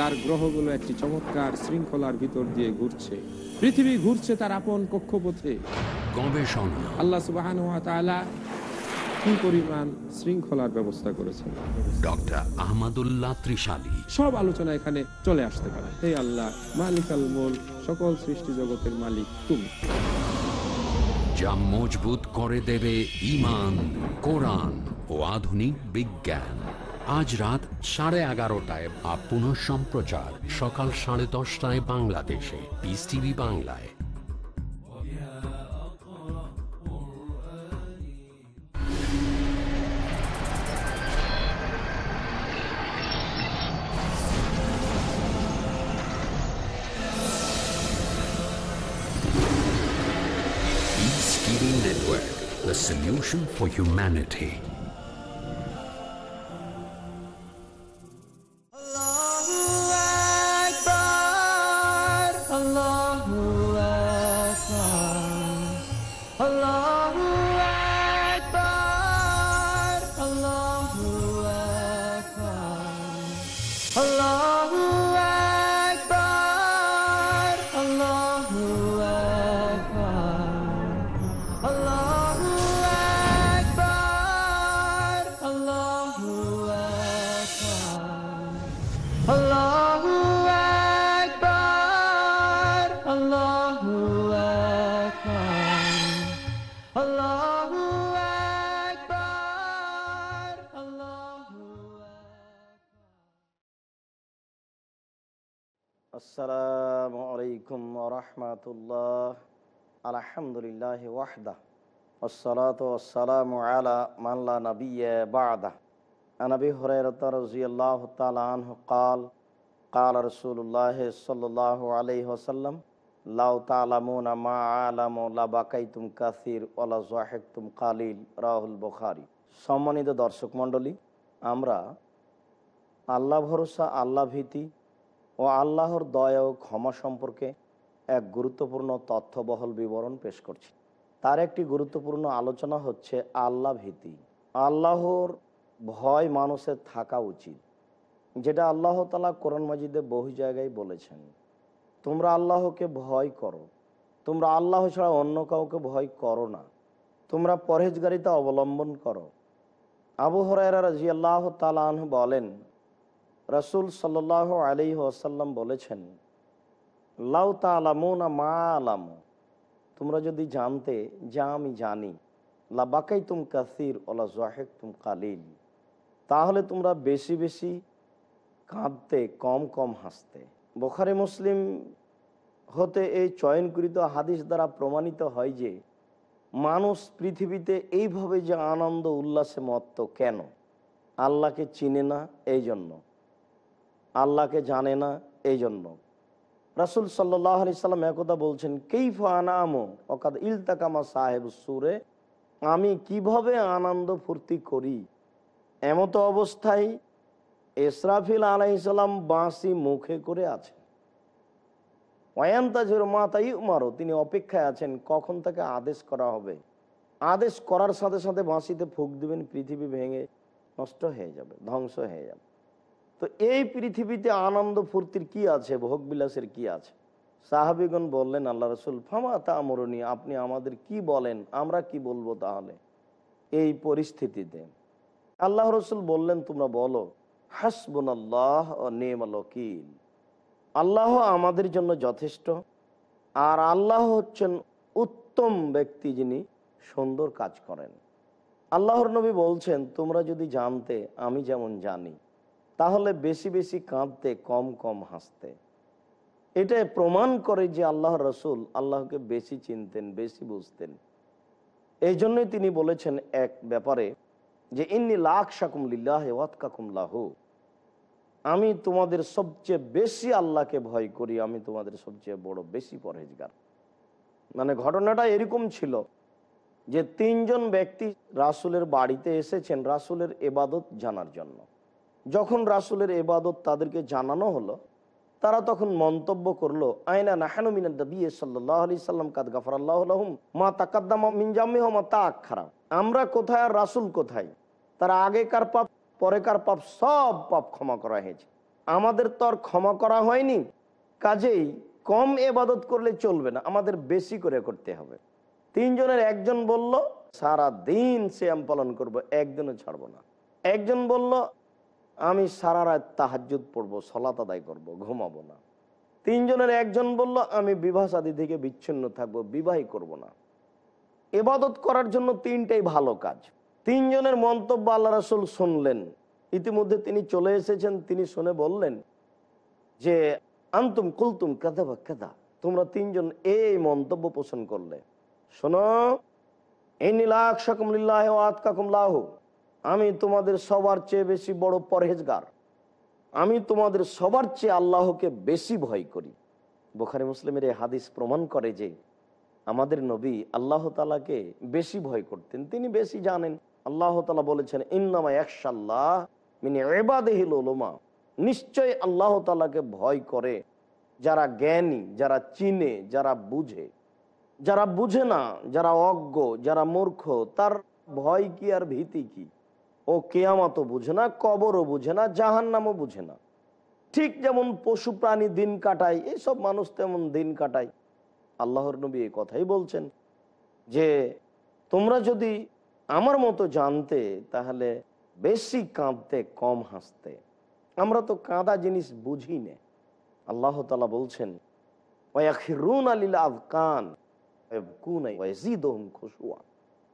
তার গ্রহগুলো একটি চমৎকার শৃঙ্খলার ভিতর দিয়ে ঘুরছে। পৃথিবী ঘুরছে তার আপন কক্ষপথে। গবেষণা। আল্লাহ সুবাহ কি পরিমাণ শৃঙ্খলার ব্যবস্থা করেছেন। ডক্টর আহমদুল্লাহ ত্রিশালী। সব আলোচনা এখানে চলে আসতে পারে। হে আল্লাহ মালিক আল মোল সকল সৃষ্টি জগতের মালিক তুমি। যা মজবুত করে দেবে ইমান কোরআন ও আধুনিক বিজ্ঞান। আজ রাত সাড়ে এগারোটায় বা পুনঃ সম্প্রচার সকাল সাড়ে দশটায় বাংলাদেশে পিস টিভি বাংলায় Network, the solution for humanity. রহমতুল্লাহ আলহামদুলিল্লাহ ওয়াহদা والصلاة والسلام على من لا نبي بعده عن أبي هريرة رضي الله تعالى عنه قال قال رسول الله صلى الله عليه وسلم লাউ তালামুনা মা আলামু লাবাকাইতুম কাসির ওলা জাহেকতুম কালিল রাহুল বুখারী সম্মানিত দর্শক মণ্ডলী আমরা আল্লাহ ভরসা আল্লাহ ভীতি ও আল্লাহর দয়া ও ক্ষমা সম্পর্কে এক গুরুত্বপূর্ণ তথ্যবহল বিবরণ পেশ করছি। তার একটি গুরুত্বপূর্ণ আলোচনা হচ্ছে আল্লাহ ভীতি। আল্লাহর ভয় মানুষের থাকা উচিত, যেটা আল্লাহ তালা কোরআন মাজিদে বহু জায়গায় বলেছেন। তোমরা আল্লাহকে ভয় করো, তোমরা আল্লাহ ছাড়া অন্য কাউকে ভয় করো না, তোমরা পরহেজগারিতা অবলম্বন করো। আবু হরাইরা রাজি আল্লাহ তালাহ বলেন, রসুল সাল্লাহ আলী আসাল্লাম বলেছেন লাউ তালামুনা মা আলাম। তোমরা যদি জানতে, যা আমি জানি লাবাকাই তুম কাসির ওলা জাহেক তুম কালিল। তাহলে তোমরা বেশি বেশি কাঁদতে, কম কম হাসতে। বোখারি, মুসলিম হতে এই চয়নকৃত হাদিস দ্বারা প্রমাণিত হয় যে, মানুষ পৃথিবীতে এইভাবে যে আনন্দ, উল্লাসে মত্ত কেন? আল্লাহকে চিনে না এই জন্য আল্লাহকে জানে না এই জন্য রাসুল সাল্লাহ আলি সাল্লাম একদা বলছেন, কেইফ আনামো? অকাদ ইলতাকামা সাহেব সুরে, আমি কীভাবে আনন্দ ফুর্তি করি? এমতো অবস্থায় এসরাফিল আলাইসাল্লাম বাঁশি মুখে করে আছেন। ওয়ান্তাজের মাতাই উমারও তিনি অপেক্ষায় আছেন, কখন তাকে আদেশ করা হবে? আদেশ করার সাথে সাথে বাঁশিতে ফুক দিবেন, পৃথিবী ভেঙে নষ্ট হয়ে যাবে, ধ্বংস হয়ে যাবে। তো এই পৃথিবীতে আনন্দ ফুর্তির কি আছে? ভোগ বিলাসের কি আছে? সাহাবিগণ বললেন, আল্লাহ রসুল, ফামা তা আমরণী আপনি আমাদের কি বলেন? আমরা কি বলব তাহলে? এই পরিস্থিতিতে আল্লাহ রসুল বললেন, তোমরা বলো হাসবুন আল্লাহ ও নেমাল আল্লাহ আমাদের জন্য যথেষ্ট, আর আল্লাহ হচ্ছেন উত্তম ব্যক্তি যিনি সুন্দর কাজ করেন। আল্লাহর নবী বলছেন, তোমরা যদি জানতে, আমি যেমন জানি তাহলে বেশি বেশি কাঁদতে, কম কম হাসতে। এটা প্রমাণ করে যে আল্লাহ রসুল আল্লাহকে বেশি চিনতেন, বেশি বুঝতেন। এই জন্যই তিনি বলেছেন এক ব্যাপারে যে, ইন্নি লাখ শাকুম লিল্লাহ কাকুম লাহু। আমি তোমাদের সবচেয়ে বেশি আল্লাহকে ভয় করি, আমি তোমাদের সবচেয়ে বড়, বেশি পরহেজগার। মানে ঘটনাটা এরকম ছিল যে, তিনজন ব্যক্তি রাসুলের বাড়িতে এসেছেন, রাসুলের এবাদত জানার জন্য। যখন রাসুলের এবাদত তাদেরকে জানানো হলো, তারা তখন মন্তব্য করল আয়না সাল্লাহ মা মা খারাপ আমরা কোথায় আর রাসুল কোথায়? তারা আগেকার পাপ পরেকার পাপ, সব পাপ ক্ষমা করা হয়েছে। আমাদের তো আর ক্ষমা করা হয়নি। কাজেই কম এবাদত করলে চলবে না, আমাদের বেশি করে করতে হবে। তিনজনের একজন বলল সারা দিন শ্যাম পালন করব একজনে ছাড়বো না। একজন বলল আমি সারা রাত তাহাজুদ পড়ব, সলাত আদায় করব, ঘুমাবো না। তিনজনের একজন বলল, আমি বিবাহ সাদী থেকে বিচ্ছিন্ন থাকব, বিবাহই করব না। এবাদত করার জন্য তিনটাই ভালো কাজ। তিনজনের মন্তব্য আল্লাহ রাসুল শুনলেন। ইতিমধ্যে তিনি চলে এসেছেন, তিনি শুনে বললেন যে, আন্তুম কুলতুম কাদা বা কাদা তোমরা তিনজন এই মন্তব্য পোষণ করলে। শোনো এই নীলা নীলাক সকমলিল্লাহ আতকাকুমলাহ আমি তোমাদের সবার চেয়ে বেশি বড় পরহেজগার। আমি তোমাদের সবার চেয়ে আল্লাহকে বেশি ভয় করি। বোখারি মুসলিমের এই হাদিস প্রমাণ করে যে আমাদের নবী আল্লাহ তালাকে বেশি ভয় করতেন। তিনি বেশি জানেন। আল্লাহ তালা বলেছেন, ইন্নামা একশাল্লাহ মিনি এবাদেহিল ওলোমা নিশ্চয় আল্লাহ তালাকে ভয় করে যারা জ্ঞানী, যারা চিনে, যারা বুঝে। যারা বুঝে না, যারা অজ্ঞ, যারা মূর্খ, তার ভয় কি আর ভীতি কি? ও কেয়ামতও বুঝে না, কবরও বুঝে না, জাহান্নামও বুঝে না। ঠিক যেমন পশু প্রাণী দিন কাটায় এইসব মানুষ তেমন দিন কাটায়। আল্লাহর নবী এই কথাই বলছেন যে, তোমরা যদি আমার মতো জানতে, তাহলে বেশি কাঁদতে, কম হাসতে। আমরা তো কাঁদা জিনিস বুঝি না। আল্লাহ তালা বলছেন ওয়াখিরুন আলিল আফকান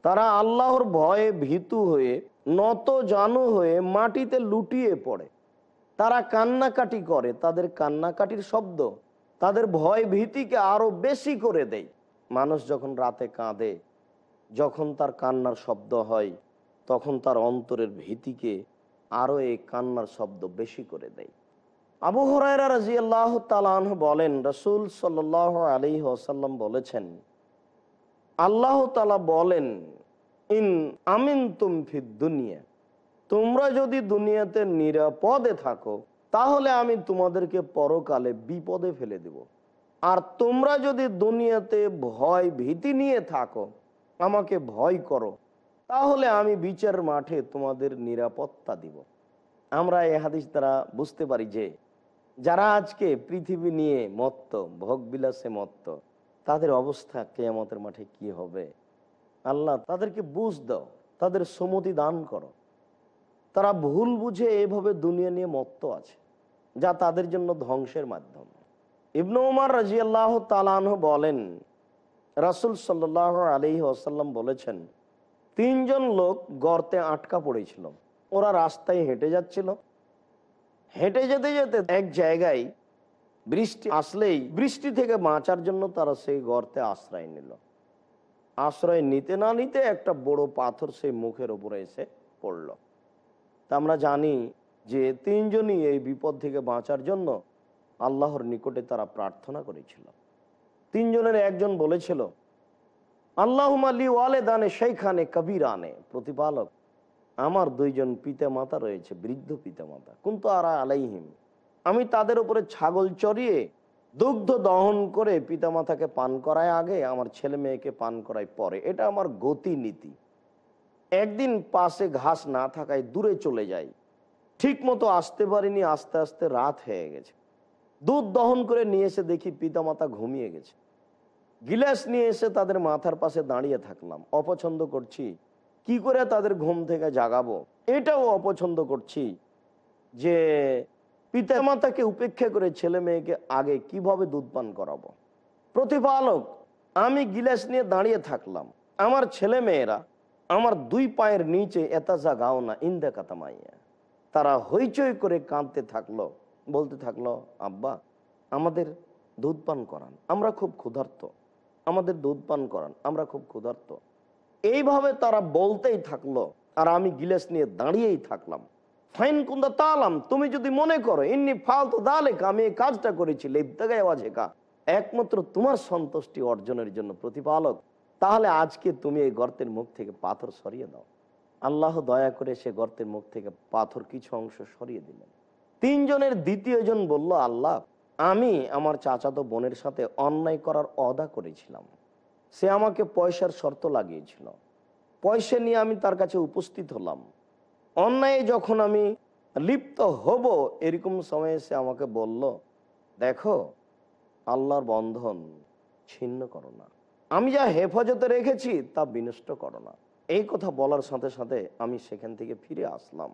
তারা আল্লাহর ভয়ে ভীতু হয়ে, নত জানু হয়ে মাটিতে লুটিয়ে পড়ে। তারা কান্নাকাটি করে, তাদের কান্নাকাটির শব্দ তাদের ভয় ভীতিকে আরও বেশি করে দেয়। মানুষ যখন রাতে কাঁদে, যখন তার কান্নার শব্দ হয়, তখন তার অন্তরের ভীতিকে আরও এই কান্নার শব্দ বেশি করে দেয়। আবু হরাইরা রাজি আল্লাহ তালাহ বলেন, রসুল সাল আলী ওসাল্লাম বলেছেন আল্লাহ তালা বলেন, ইন আমিন তুমফি দুনিয়া। তোমরা যদি দুনিয়াতে নিরাপদে থাকো, তাহলে আমি তোমাদেরকে পরকালে বিপদে ফেলে দেব। আর তোমরা যদি দুনিয়াতে ভয় ভীতি নিয়ে থাকো, আমাকে ভয় করো, তাহলে আমি বিচার মাঠে তোমাদের নিরাপত্তা দিব। আমরা এ হাদিস দ্বারা বুঝতে পারি যে, যারা আজকে পৃথিবী নিয়ে মত্ত ভোগ বিলাসে মত্ত তাদের অবস্থা কেয়ামতের মাঠে কি হবে? আল্লাহ তাদেরকে বুঝ দাও, তাদের সমতি দান করো। তারা ভুল বুঝে এভাবে দুনিয়া নিয়ে মত্ত আছে, যা তাদের জন্য ধ্বংসের মাধ্যম। ইবনু উমার রাজি আল্লাহ তালাহ বলেন, রাসুল সাল্লাহ আলী আসাল্লাম বলেছেন, তিনজন লোক গর্তে আটকা পড়েছিল। ওরা রাস্তায় হেঁটে যাচ্ছিল। হেঁটে যেতে যেতে এক জায়গায় বৃষ্টি আসলেই বৃষ্টি থেকে বাঁচার জন্য তারা সেই গর্তে আশ্রয় নিল। আশ্রয় নিতে না নিতে একটা বড় পাথর সেই মুখের উপরে এসে পড়ল। তা আমরা জানি যে তিনজনই এই বিপদ থেকে বাঁচার জন্য আল্লাহর নিকটে তারা প্রার্থনা করেছিল। তিনজনের একজন বলেছিল আল্লাহ আলী ওয়ালে দানে সেইখানে কবির আনে প্রতিপালক, আমার দুইজন পিতা মাতা রয়েছে, বৃদ্ধ পিতা মাতা কিন্তু আর আলাইহিম। আমি তাদের উপরে ছাগল চড়িয়ে দুগ্ধ দহন করে পিতামাতাকে পান করায় আগে, আমার ছেলে মেয়েকে পান করায় পরে। এটা আমার গতি নীতি একদিন পাশে ঘাস না থাকায় দূরে চলে যাই। ঠিক মতো আসতে পারিনি, আস্তে আস্তে রাত হয়ে গেছে। দুধ দহন করে নিয়ে এসে দেখি পিতামাতা ঘুমিয়ে গেছে। গিলাস নিয়ে এসে তাদের মাথার পাশে দাঁড়িয়ে থাকলাম। অপছন্দ করছি। কি করে তাদের ঘুম থেকে জাগাবো? এটাও অপছন্দ করছি যে পিতা মাতাকে উপেক্ষা করে ছেলে মেয়েকে আগে কীভাবে দুধ পান করাবো? প্রতিপালক, আমি গিলাস নিয়ে দাঁড়িয়ে থাকলাম। আমার ছেলে মেয়েরা, আমার দুই পায়ের নিচে এতাজা গাও না ইন্দা কাতামাইয়া তারা হইচই করে কাঁদতে থাকল, বলতে থাকল, আব্বা, আমাদের দুধ পান করান, আমরা খুব ক্ষুধার্ত। আমাদের দুধ পান করান, আমরা খুব ক্ষুধার্ত। এইভাবে তারা বলতেই থাকল, আর আমি গিলাস নিয়ে দাঁড়িয়েই থাকলাম। ফাইন কুন্দা তালাম, তুমি যদি মনে করো, ইন্নি ফালতু দালেক, আমি এই কাজটা করেছি, লেবদাগায় আওয়াজেকা একমাত্র তোমার সন্তুষ্টি অর্জনের জন্য প্রতিপালক। তাহলে আজকে তুমি এই গর্তের মুখ থেকে পাথর সরিয়ে দাও। আল্লাহ দয়া করে সে গর্তের মুখ থেকে পাথর কিছু অংশ সরিয়ে দিলেন। তিনজনের দ্বিতীয় জন বলল, আল্লাহ, আমি আমার চাচাতো বোনের সাথে অন্যায় করার অদা করেছিলাম। সে আমাকে পয়সার শর্ত লাগিয়েছিল। পয়সা নিয়ে আমি তার কাছে উপস্থিত হলাম। অন্যায় যখন আমি লিপ্ত হব, এরকম সময়ে সে আমাকে বলল, দেখো, আল্লাহর বন্ধন ছিন্ন করো না। আমি যা হেফাজতে রেখেছি, তা বিনষ্ট করো না। এই কথা বলার সাথে সাথে আমি সেখান থেকে ফিরে আসলাম।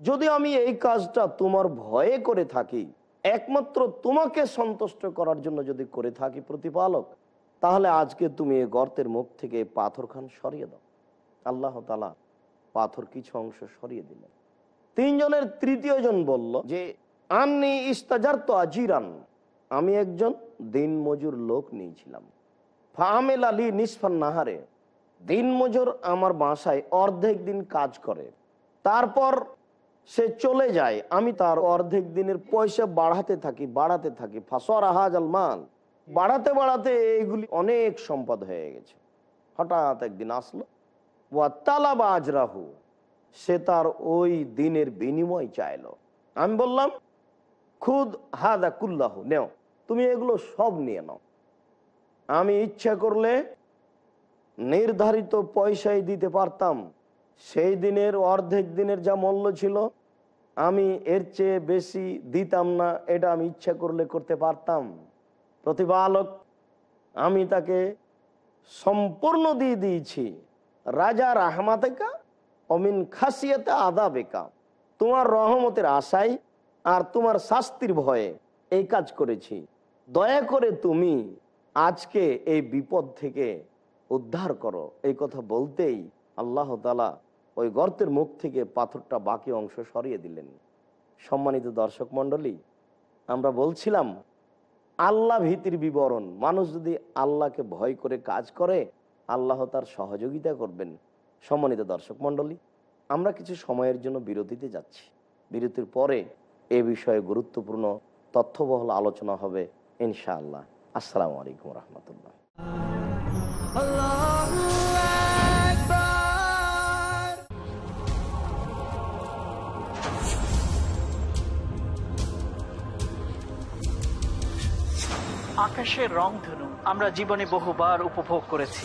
যদি আমি এই কাজটা তোমার ভয়ে করে থাকি, একমাত্র তোমাকে সন্তুষ্ট করার জন্য যদি করে থাকি প্রতিপালক, তাহলে আজকে তুমি এই গর্তের মুখ থেকে পাথরখান সরিয়ে দাও। আল্লাহ তালা পাথর কিছু অংশ সরিয়ে দিলেন। তিনজনের তৃতীয় জন বলল যে, আননি ইস্তাজার তো আজিরান। আমি একজন দিন মজুর লোক নিয়েছিলাম। ফামেল আলী নিসফান নাহারে। দিন মজুর আমার বাসায় অর্ধেক দিন কাজ করে। তারপর সে চলে যায়। আমি তার অর্ধেক দিনের পয়সা বাড়াতে থাকি বাড়াতে থাকি। ফাঁসর আহাজ আল মাল। বাড়াতে বাড়াতে এইগুলি অনেক সম্পদ হয়ে গেছে। হঠাৎ একদিন আসলো আজরাহু, সে তার ওই দিনের বিনিময় চাইলো। আমি বললাম, খুদ হাদা কুল্লাহ, নেও, তুমি এগুলো সব নিয়ে নাও। আমি ইচ্ছা করলে নির্ধারিত পয়সাই দিতে পারতাম। সেই দিনের অর্ধেক দিনের যা মূল্য ছিল, আমি এর চেয়ে বেশি দিতাম না, এটা আমি ইচ্ছা করলে করতে পারতাম। প্রতিপালক, আমি তাকে সম্পূর্ণ দিয়ে দিয়েছি। রাজা রাহমাতেকা, অমিন খাসিয়াতে আদা বেকা তোমার রহমতের আশায় আর তোমার শাস্তির ভয়ে এই কাজ করেছি। দয়া করে তুমি আজকে এই বিপদ থেকে উদ্ধার করো। এই কথা বলতেই আল্লাহ তালা ওই গর্তের মুখ থেকে পাথরটা বাকি অংশ সরিয়ে দিলেন। সম্মানিত দর্শক মণ্ডলী, আমরা বলছিলাম, আল্লাহ ভীতির বিবরণ। মানুষ যদি আল্লাহকে ভয় করে কাজ করে আল্লাহ তার সহযোগিতা করবেন সম্মানিত দর্শক মণ্ডলী, আমরা কিছু সময়ের জন্য বিরতিতে যাচ্ছি। বিরতির পরে এ বিষয়ে গুরুত্বপূর্ণ তথ্যবহল আলোচনা হবে ইনশাআল্লাহ। আসসালামু আলাইকুম রহমতুল্লাহ। আকাশের রং ধনু, আমরা জীবনে বহুবার উপভোগ করেছি।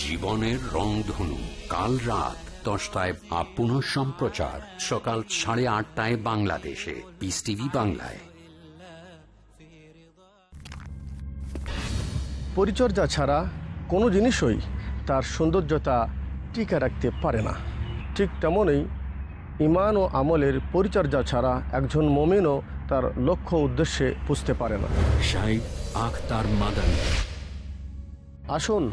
জীবনের রংধনু কাল রাত দশটায় আপ পুনঃ সম্প্রচার। সকাল সাড়ে আটটায় বাংলাদেশে। পিস টিভি বাংলায়। পরিচর্যা ছাড়া কোনো জিনিসই তার সৌন্দর্যতা টিকে রাখতে পারে না। ঠিক তেমনই ইমান ও আমলের পরিচর্যা ছাড়া একজন মমিনও তার লক্ষ্য উদ্দেশ্যে পুষতে পারে না। আসুন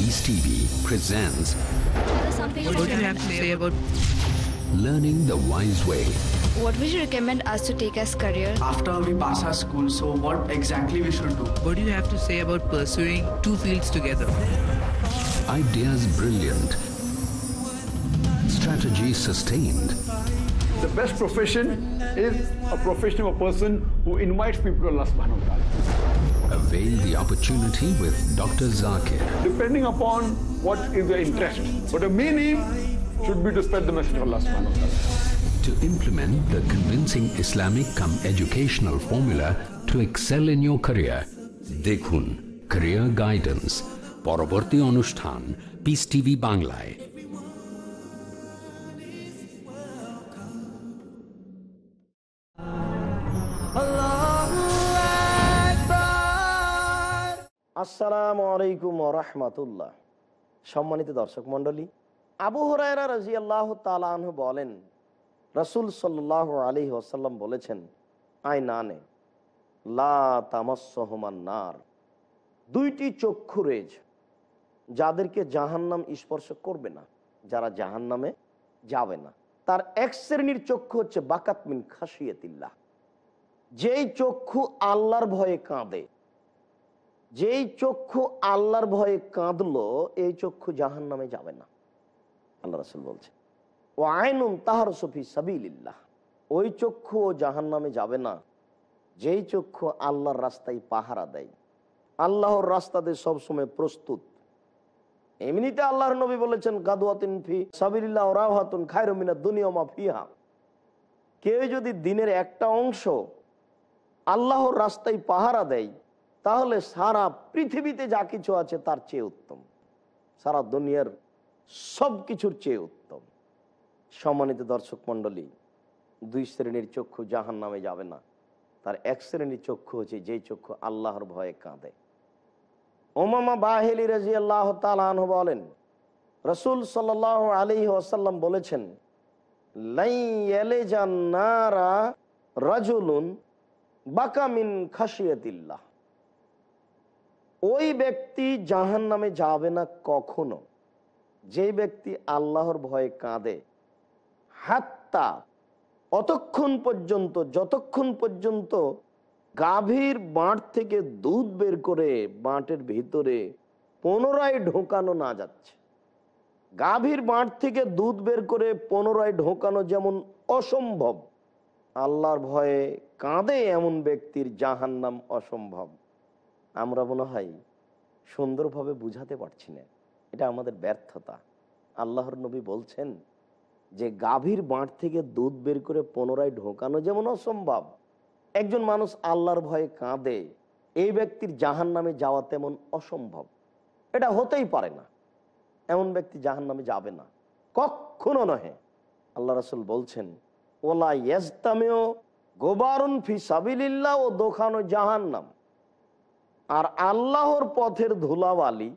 Peace TV presents. What do you have to say about learning the wise way? What would you recommend us to take as career? After we pass our school, so what exactly we should do? What do you have to say about pursuing two fields together? Ideas brilliant. Strategy sustained The best profession is a profession of a person who invites people to Allah subhanahu wa ta'ala. Avail the opportunity with Dr. Zakir. Depending upon what is your interest. But the main aim should be to spread the message of Allah subhanahu wa ta'ala. to implement the convincing Islamic come educational formula to excel in your career. দেখুন Career Guidance পরবর্তী অনুষ্ঠান piece TV বাংলায় আসসালামু আলাইকুম রহমতুল্লাহ। সম্মানিত দর্শক মন্ডলী আবু হরাইরা রাজি আল্লাহ তালাহ বলেন, রসুল সাল্লাহ আলী ওসাল্লাম বলেছেন আই নানে নার দুইটি চক্ষু রেজ যাদেরকে জাহান্নাম স্পর্শ করবে না, যারা জাহান্নামে যাবে না। তার এক শ্রেণির চক্ষু হচ্ছে বাকাত মিন খাসিয়াতিল্লাহ যেই চক্ষু আল্লাহর ভয়ে কাঁদে যেই চক্ষু আল্লাহর ভয়ে কাঁদলো, এই চক্ষু জাহান নামে যাবে না। আল্লাহ রাসুল বলছে, ও আইনুন তাহার সফি সাবিল্লাহ ওই চক্ষু ও জাহান নামে যাবে না। যেই চক্ষু আল্লাহর রাস্তায় পাহারা দেয়। আল্লাহর রাস্তাতে সবসময় প্রস্তুত। এমনিতে আল্লাহর নবী বলেছেন গাদুয়াতিন ফি সাবিল্লাহ রাহাতুন খায়রমিনা দুনিয়া মা ফিহা। কেউ যদি দিনের একটা অংশ আল্লাহর রাস্তায় পাহারা দেয় তাহলে সারা পৃথিবীতে যা কিছু আছে তার চেয়ে উত্তম। সারা দুনিয়ার সব কিছুর চেয়ে উত্তম। সম্মানিত দর্শক মন্ডলী দুই শ্রেণির চক্ষু জাহান নামে যাবে না। তার এক শ্রেণির চক্ষু হচ্ছে যেই চক্ষু আল্লাহর ভয়ে কাঁদে। ওমামা বাহেলি রাজি আল্লাহ তালাহ বলেন, রসুল সাল আলী ওসাল্লাম বলেছেন লাই এলে জান্নারা রাজুলুন বাকামিন খাসিয়াতিল্লাহ ওই ব্যক্তি জাহান নামে যাবে না কখনো। যে ব্যক্তি আল্লাহর ভয়ে কাঁদে, হাত্তা অতক্ষণ পর্যন্ত, যতক্ষণ পর্যন্ত গাভীর বাঁট থেকে দুধ বের করে বাঁটের ভিতরে পুনরায় ঢোকানো না যাচ্ছে। গাভীর বাঁট থেকে দুধ বের করে পুনরায় ঢোকানো যেমন অসম্ভব, আল্লাহর ভয়ে কাঁদে এমন ব্যক্তির জাহান্নাম অসম্ভব। আমরা মনে হয় সুন্দরভাবে বুঝাতে পারছি না। এটা আমাদের ব্যর্থতা। আল্লাহর নবী বলছেন যে গাভীর বাঁট থেকে দুধ বের করে পুনরায় ঢোকানো যেমন অসম্ভব। একজন মানুষ আল্লাহর ভয়ে কাঁদে, এই ব্যক্তির জাহান নামে যাওয়া তেমন অসম্ভব। এটা হতেই পারে না। এমন ব্যক্তি জাহান নামে যাবে না। কখনো নহে। আল্লাহ রসুল বলছেন ওলা ইয়েস্তামেও গোবারুন ফি সাবিল্লাহ ও দোখানো জাহান্নাম। আর আল্লাহর পথের ধুলাবালি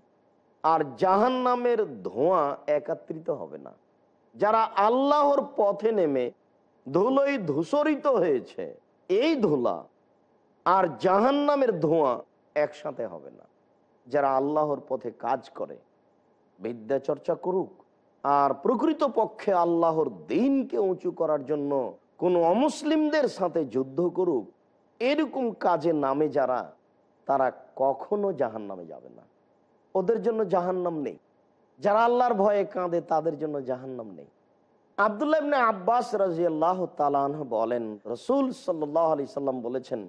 আর জাহান নামের ধোঁয়া একাত্রিত হবে না। যারা আল্লাহর পথে নেমে ধুলোই ধূসরিত হয়েছে, এই ধুলা আর জাহান নামের ধোঁয়া একসাথে হবে না। যারা আল্লাহর পথে কাজ করে, বিদ্যা চর্চা করুক আর প্রকৃত পক্ষে আল্লাহর দিনকে উঁচু করার জন্য কোনো অমুসলিমদের সাথে যুদ্ধ করুক, এরকম কাজে নামে যারা তারা কখনো জাহান নামে যাবে না। ওদের জন্য জাহান্নাম নেই। যারা আল্লাহর ভয়ে কাঁদে, তাদের জন্য জাহান্নাম নেই। আবদুল্লাহ আব্বাস রাজিয়াল্লাহ বলেন, রসুল সাল্লাহ সাল্লাম বলেছেন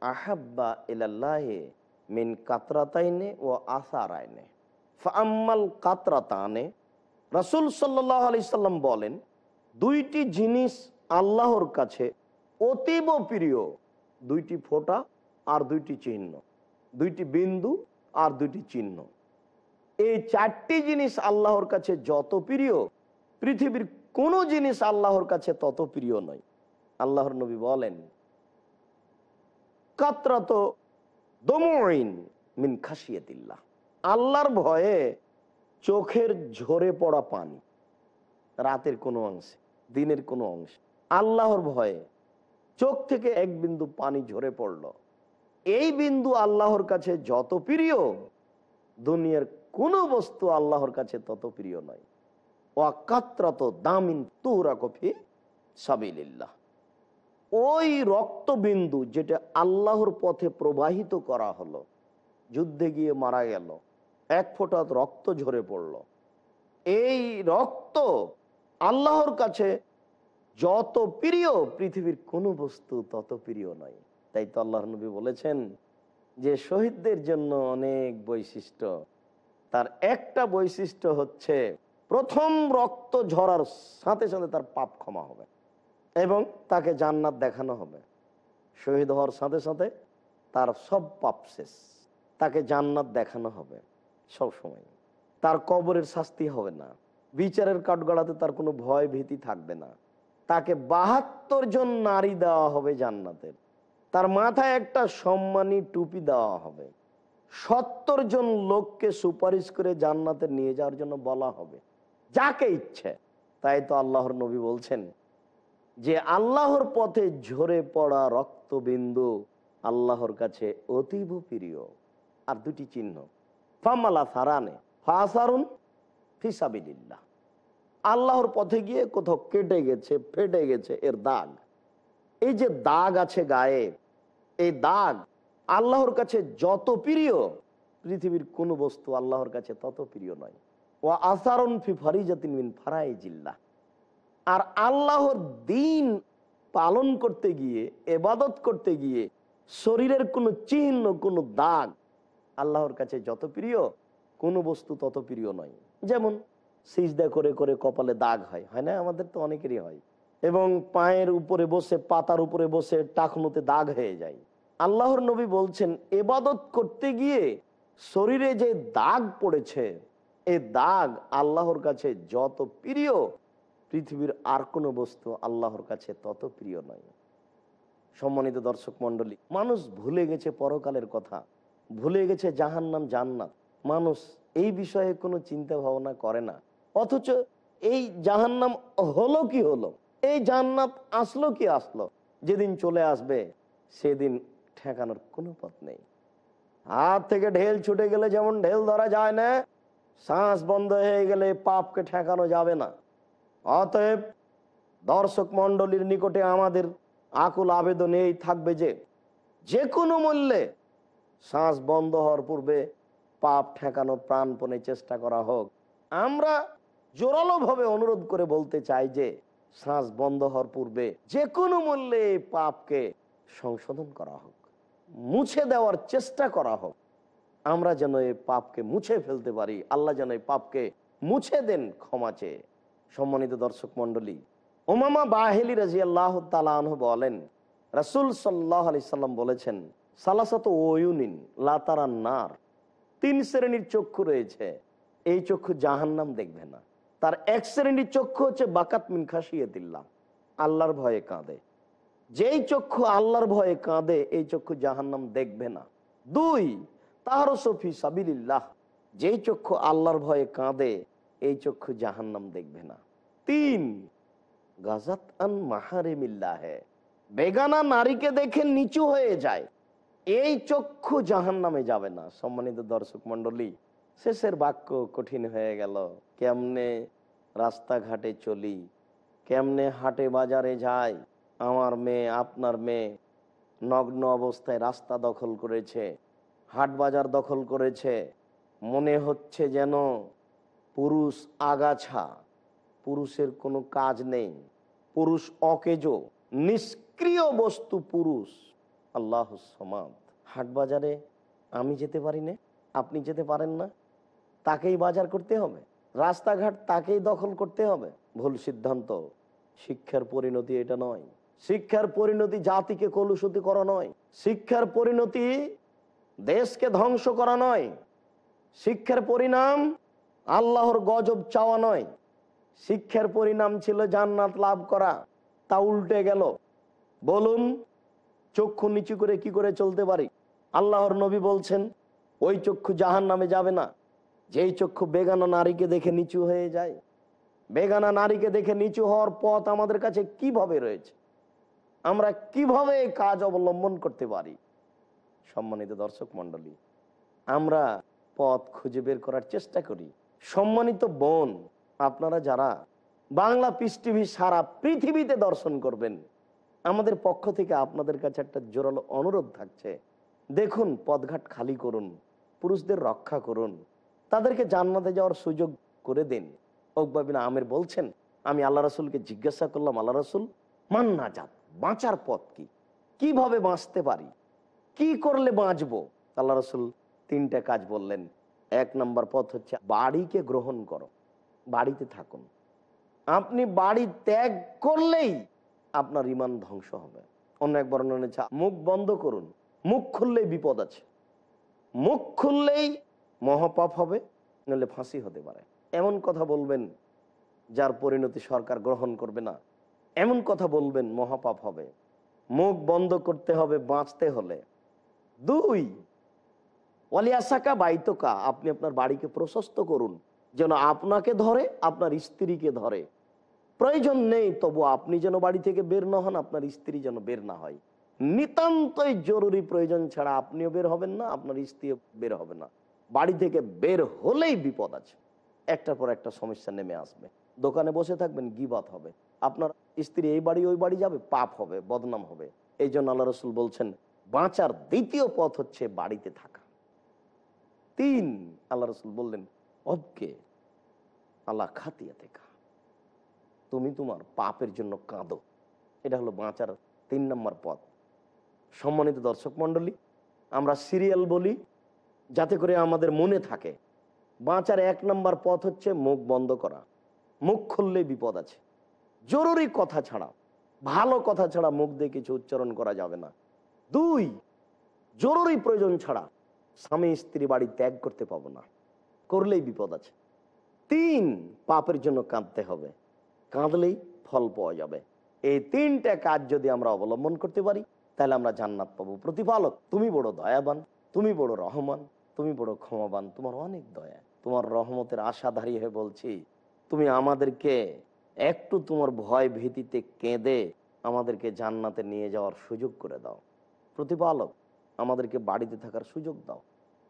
আহাব্বা মিন কাতরাতাইনে ও ফাম্মাল কাতরাতানে। রসুল বলেন, দুইটি জিনিস আল্লাহর কাছে অতীব প্রিয়। দুইটি ফোঁটা আর দুইটি চিহ্ন, দুইটি বিন্দু আর দুইটি চিহ্ন। এই চারটি জিনিস আল্লাহর কাছে যত প্রিয়, পৃথিবীর কোনো জিনিস আল্লাহর কাছে তত প্রিয় নয়। আল্লাহর নবী বলেন, কাতরাত দমইন মিন খাসিয়াতিল্লাহ আল্লাহর ভয়ে চোখের ঝরে পড়া পানি, রাতের কোনো অংশে, দিনের কোনো অংশে। আল্লাহর ভয়ে চোখ থেকে এক বিন্দু পানি ঝরে পড়ল। এই বিন্দু আল্লাহর কাছে যত প্রিয়, দুনিয়ার কোনো বস্তু আল্লাহর কাছে তত প্রিয় নয়। ওয়াকাত্রাত দামিন তুরা কফি সাবিল্লাহ ওই রক্তবিন্দু যেটা আল্লাহর পথে প্রবাহিত করা হলো, যুদ্ধে গিয়ে মারা গেল, এক ফোঁটা রক্ত ঝরে পড়ল। এই রক্ত আল্লাহর কাছে যত প্রিয় পৃথিবীর কোনো বস্তু তত প্রিয় নয়। তাই তো আল্লাহ নবী বলেছেন যে শহীদদের জন্য অনেক বৈশিষ্ট্য। তার একটা বৈশিষ্ট্য হচ্ছে প্রথম রক্ত ঝরার সাথে সাথে তার পাপ ক্ষমা হবে এবং তাকে জান্নাত দেখানো হবে। শহীদ হওয়ার সাথে সাথে তার সব পাপ শেষ। তাকে জান্নাত দেখানো হবে সব সময়। তার কবরের শাস্তি হবে না। বিচারের কাঠগড়াতে তার কোনো ভয় ভীতি থাকবে না। তাকে বাহাত্তর জন নারী দেওয়া হবে জান্নাতের। তার মাথায় একটা সম্মানী টুপি দেওয়া হবে। সত্তর জন লোককে সুপারিশ করে জান্নাতে নিয়ে যাওয়ার জন্য বলা হবে। যাকে ইচ্ছে। তাই তো আল্লাহর নবী বলছেন যে, আল্লাহর পথে ঝরে পড়া রক্তবিন্দু আল্লাহর কাছে অতীব প্রিয়। আর দুটি চিহ্ন। ফামালা সারানে, ফাসারুন ফিসাবিল্লাহ আল্লাহর পথে গিয়ে কোথাও কেটে গেছে, ফেটে গেছে এর দাগ। এই যে দাগ আছে গায়ে, এই দাগ আল্লাহর কাছে যত প্রিয়, পৃথিবীর কোনো বস্তু আল্লাহর কাছে তত প্রিয় নয়। ও আসারন ফি ফারিজাতিন মিন ফারাই জিল্লা আর আল্লাহর দিন পালন করতে গিয়ে, এবাদত করতে গিয়ে, শরীরের কোনো চিহ্ন, কোনো দাগ আল্লাহর কাছে যত প্রিয়, কোনো বস্তু তত প্রিয় নয়। যেমন সিজদা করে করে কপালে দাগ হয়। হয় না? আমাদের তো অনেকেরই হয়। এবং পায়ের উপরে বসে, পাতার উপরে বসে টাকনুতে দাগ হয়ে যায়। আল্লাহর নবী বলছেন, এবাদত করতে গিয়ে শরীরে যে দাগ পড়েছে এই দাগ আল্লাহর কাছে যত প্রিয়, পৃথিবীর আর কোনো বস্তু আল্লাহর কাছে তত প্রিয় নয়। সম্মানিত দর্শক মন্ডলী মানুষ ভুলে গেছে পরকালের কথা, ভুলে গেছে জাহান্নাম জান্নাত। মানুষ এই বিষয়ে কোনো চিন্তা ভাবনা করে না। অথচ এই জাহান্নাম হলো কি হলো? এই জান্নাত আসলো কি আসলো? যেদিন চলে আসবে, সেদিন ঠেকানোর কোনো পথ নেই। হাত থেকে ঢেল ছুটে গেলে যেমন ঢেল ধরা যায় না, শ্বাস বন্ধ হয়ে গেলে পাপকে ঠেকানো যাবে না। অতএব দর্শক মন্ডলীর নিকটে আমাদের আকুল আবেদন এই থাকবে যে যে কোনো মূল্যে শ্বাস বন্ধ হওয়ার পূর্বে পাপ ঠেকানো প্রাণপণে চেষ্টা করা হোক। আমরা জোরালো ভাবে অনুরোধ করে বলতে চাই যে শ্বাস বন্ধ হওয়ার পূর্বে যে কোনো মূল্যে পাপকে সংশোধন করা হোক, মুছে দেওয়ার চেষ্টা করা হোক। আমরা যেন এই পাপকে মুছে ফেলতে পারি, আল্লাহ যেন এই পাপকে মুছে দেন ক্ষমা চেয়ে। সম্মানিত দর্শক মন্ডলী ওমামা বাহেলি রাজি আল্লাহ তালাহ বলেন, রাসুল সাল্লাহ আলি সাল্লাম বলেছেন, সালাসাত ওয়ুনিন লাতারান নার, তিন শ্রেণির চক্ষু রয়েছে, এই চক্ষু জাহান্নাম দেখবে না। তার এক শ্রেণির চক্ষু হচ্ছে বাকাত মিন খাসিয়েতিল্লাহ আল্লাহর ভয়ে কাঁদে। যেই চক্ষু আল্লাহর ভয়ে কাঁদে, এই চক্ষু জাহান্নাম দেখবে না। দুই, তাহার সফি সাবিল্লাহ যেই চক্ষু আল্লাহর ভয়ে কাঁদে, এই চক্ষু জাহান্নাম দেখবে না। তিন, গাজাত আন মাহারেমিল্লাহে, বেগানা নারীকে দেখে নিচু হয়ে যায়। এই চক্ষু জাহান নামে যাবে না। সম্মানিত দর্শক মন্ডলী শেষের বাক্য কঠিন হয়ে গেল। কেমনে রাস্তাঘাটে চলি, কেমনে হাটে বাজারে যাই, আমার মেয়ে, আপনার মেয়ে নগ্ন অবস্থায় রাস্তা দখল করেছে, হাট বাজার দখল করেছে, মনে হচ্ছে যেন পুরুষ আগাছা, পুরুষের কোনো কাজ নেই, পুরুষ অকেজো, নিষ্ক্রিয় বস্তু পুরুষ। আল্লাহ সমাদ। হাট বাজারে আমি যেতে পারি না? আপনি যেতে পারেন না? তাকেই বাজার করতে হবে। রাস্তাঘাট তাকেই দখল করতে হবে। ভুল সিদ্ধান্ত, শিক্ষার পরিণতি এটা নয়। শিক্ষার পরিণতি জাতিকে কলুষতি করা নয়। শিক্ষার পরিণতি দেশকে ধ্বংস করা নয়। শিক্ষার পরিণাম আল্লাহর গজব চাওয়া নয়। শিক্ষার পরিণাম ছিল জান্নাত লাভ করা। তা উল্টে গেল। বলুন, চক্ষু নিচু করে কি করে চলতে পারি? আল্লাহর নবী বলছেন, ওই চক্ষু জাহান নামে যাবে না। যেই চক্ষু বেগানা নারীকে দেখে নিচু হয়ে যায়, বেগানা নারীকে দেখে নিচু হওয়ার পথ আমাদের কাছে কীভাবে রয়েছে? আমরা কীভাবে কাজ অবলম্বন করতে পারি? সম্মানিত দর্শক মন্ডলী আমরা পথ খুঁজে বের করার চেষ্টা করি। সম্মানিত বোন, আপনারা যারা বাংলা পিস টিভি সারা পৃথিবীতে দর্শন করবেন, আমাদের পক্ষ থেকে আপনাদের কাছে একটা জোরালো অনুরোধ থাকছে। দেখুন, পথঘাট খালি করুন, পুরুষদের রক্ষা করুন তাদেরকে জান্নাতে যাওয়ার সুযোগ করে দিন। ওকবাবিন আমের বলছেন, আমি আল্লাহ রসুলকে জিজ্ঞাসা করলাম, আল্লাহ রসুল, মান না যাত বাঁচার পথ কি? কীভাবে বাঁচতে পারি? কি করলে বাঁচবো? আল্লাহ রসুল তিনটা কাজ বললেন। এক নম্বর পথ হচ্ছে, বাড়িকে গ্রহণ করো, বাড়িতে থাকুন। আপনি বাড়ি ত্যাগ করলেই আপনার ইমান ধ্বংস হবে। অন্য এক বর্ণনা মুখ বন্ধ করুন, মুখ খুললেই বিপদ আছে। মুখ খুললেই মহাপাপ হবে, নাহলে ফাঁসি হতে পারে। এমন কথা বলবেন যার পরিণতি সরকার গ্রহণ করবে না। এমন কথা বলবেন, মহাপাপ হবে। মুখ বন্ধ করতে হবে বাঁচতে হলে। দুই ওয়ালিয়াসাকা বাইতকা, আপনি আপনার বাড়িকে প্রশস্ত করুন। যেন আপনাকে ধরে, আপনার স্ত্রীকে ধরে। প্রয়োজন নেই, তবু আপনি যেন বাড়ি থেকে বের না হন, আপনার স্ত্রী যেন বের না হয়। নিতান্তই জরুরি প্রয়োজন ছাড়া আপনিও বের হবেন না, আপনার স্ত্রীও বের হবে না। বাড়ি থেকে বের হলেই বিপদ আছে। একটার পর একটা সমস্যা নেমে আসবে। দোকানে বসে থাকবেন, গিবাত হবে। আপনার স্ত্রী এই বাড়ি, ওই বাড়ি যাবে, পাপ হবে, বদনাম হবে। এই জন্য আল্লাহ রসুল বলছেন, বাঁচার দ্বিতীয় পথ হচ্ছে বাড়িতে থাকা। তিন, আল্লাহ রসুল বললেন অবকে আল্লাহ খাতিয়া দেখা তুমি তোমার পাপের জন্য কাঁদো। এটা হলো বাঁচার তিন নম্বর পথ। সম্মানিত দর্শক মণ্ডলী, আমরা সিরিয়াল বলি যাতে করে আমাদের মনে থাকে। বাঁচার এক নম্বর পথ হচ্ছে মুখ বন্ধ করা। মুখ খুললে বিপদ আছে। জরুরি কথা ছাড়া, ভালো কথা ছাড়া মুখ দিয়ে কিছু উচ্চারণ করা যাবে না। দুই, জরুরি প্রয়োজন ছাড়া স্বামী স্ত্রী বাড়ি ত্যাগ করতে পাবো না। করলেই বিপদ আছে। তিন, পাপের জন্য কাঁদতে হবে। কাঁদলেই ফল পাওয়া যাবে। এই তিনটা কাজ যদি আমরা অবলম্বন করতে পারি, তাহলে আমরা জান্নাত পাবো। প্রতিপালক, তুমি বড় দয়াবান, তুমি বড় রহমান। তুমি বড় ক্ষমাবান, তোমার অনেক দয়া, তোমার রহমতের আশা দাঁড়িয়ে হয়ে বলছি, তুমি আমাদেরকে একটু তোমার ভয় ভীতিতে কেঁদে আমাদেরকে জান্নাতে নিয়ে যাওয়ার সুযোগ করে দাও। প্রতিপালক, আমাদেরকে বাড়িতে থাকার সুযোগ দাও।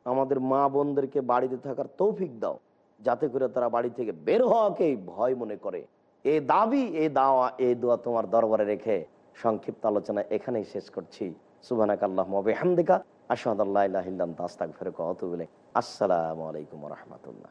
আমাদের মা বোনদেরকে বাড়িতে থাকার তৌফিক দাও, যাতে করে তারা বাড়ি থেকে বের হওয়াকেই ভয় মনে করে। এ দাবি, এ দাওয়া, এ দোয়া তোমার দরবারে রেখে সংক্ষিপ্ত আলোচনা এখানেই শেষ করছি। সুবানাক আল্লাহ হামদিকা আশহাদ দাস্তাক ফেরক অতুবলে আসসালামু আলাইকুম রহমতুল্লাহ।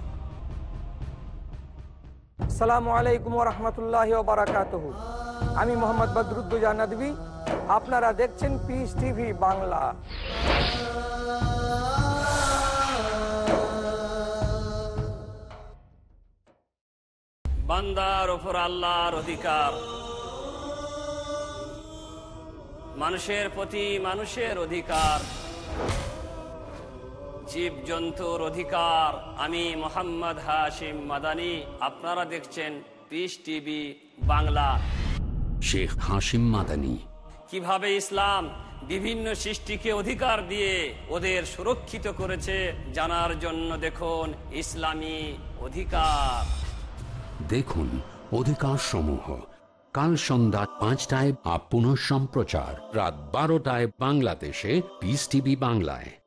সালামু আলাইকুম রহমতুল্লাহ বারাকাত আমি মোহাম্মদ বদরুদ্দুজা নদী আপনারা দেখছেন পিস টিভি বাংলা। বান্দার ওপর আল্লাহর অধিকার। মানুষের প্রতি মানুষের অধিকার। জীব জন্তুর অধিকার আমি মোহাম্মদ হাশিম মাদানি। আপনারা দেখছেন পিস টিভি বাংলা। শেখ হাসিম মাদানি। কীভাবে ইসলাম বিভিন্ন সৃষ্টিকে অধিকার দিয়ে ওদের সুরক্ষিত করেছে জানার জন্য দেখুন ইসলামী অধিকার। দেখুন অধিকার সমূহ কাল সন্ধ্যা পাঁচটায় আপ পুনঃ সম্প্রচার রাত বারোটায় বাংলাদেশে পিস টিভি বাংলায়।